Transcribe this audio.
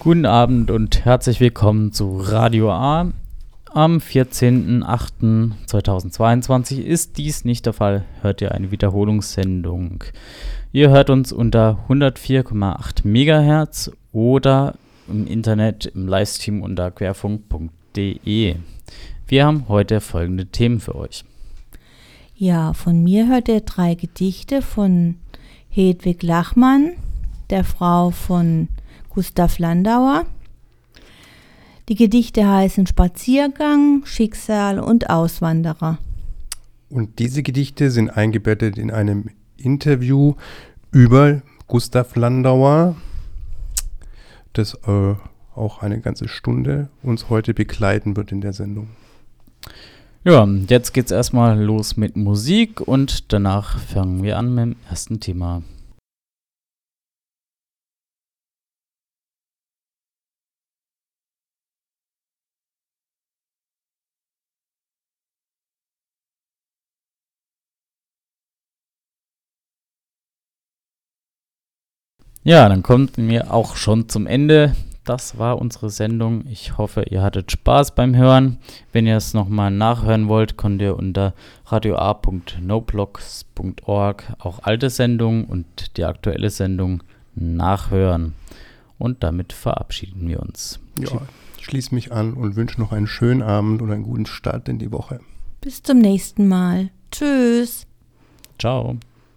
Guten Abend und herzlich willkommen zu Radio A. Am 14.08.2022 ist dies nicht der Fall, hört ihr eine Wiederholungssendung. Ihr hört uns unter 104,8 MHz oder im Internet im Livestream unter querfunk.de. Wir haben heute folgende Themen für euch. Ja, von mir hört ihr drei Gedichte von Hedwig Lachmann, der Frau von Gustav Landauer. Die Gedichte heißen Spaziergang, Schicksal und Auswanderer. Und diese Gedichte sind eingebettet in einem Interview über Gustav Landauer, das äh, auch eine ganze Stunde uns heute begleiten wird in der Sendung. Ja, jetzt geht's erstmal los mit Musik und danach fangen wir an mit dem ersten Thema. Ja, dann kommt mir auch schon zum Ende. Das war unsere Sendung. Ich hoffe, ihr hattet Spaß beim Hören. Wenn ihr es nochmal nachhören wollt, könnt ihr unter radioa.noblogs.org auch alte Sendungen und die aktuelle Sendung nachhören. Und damit verabschieden wir uns. Ja, ich schließe mich an und wünsche noch einen schönen Abend und einen guten Start in die Woche. Bis zum nächsten Mal. Tschüss. Ciao.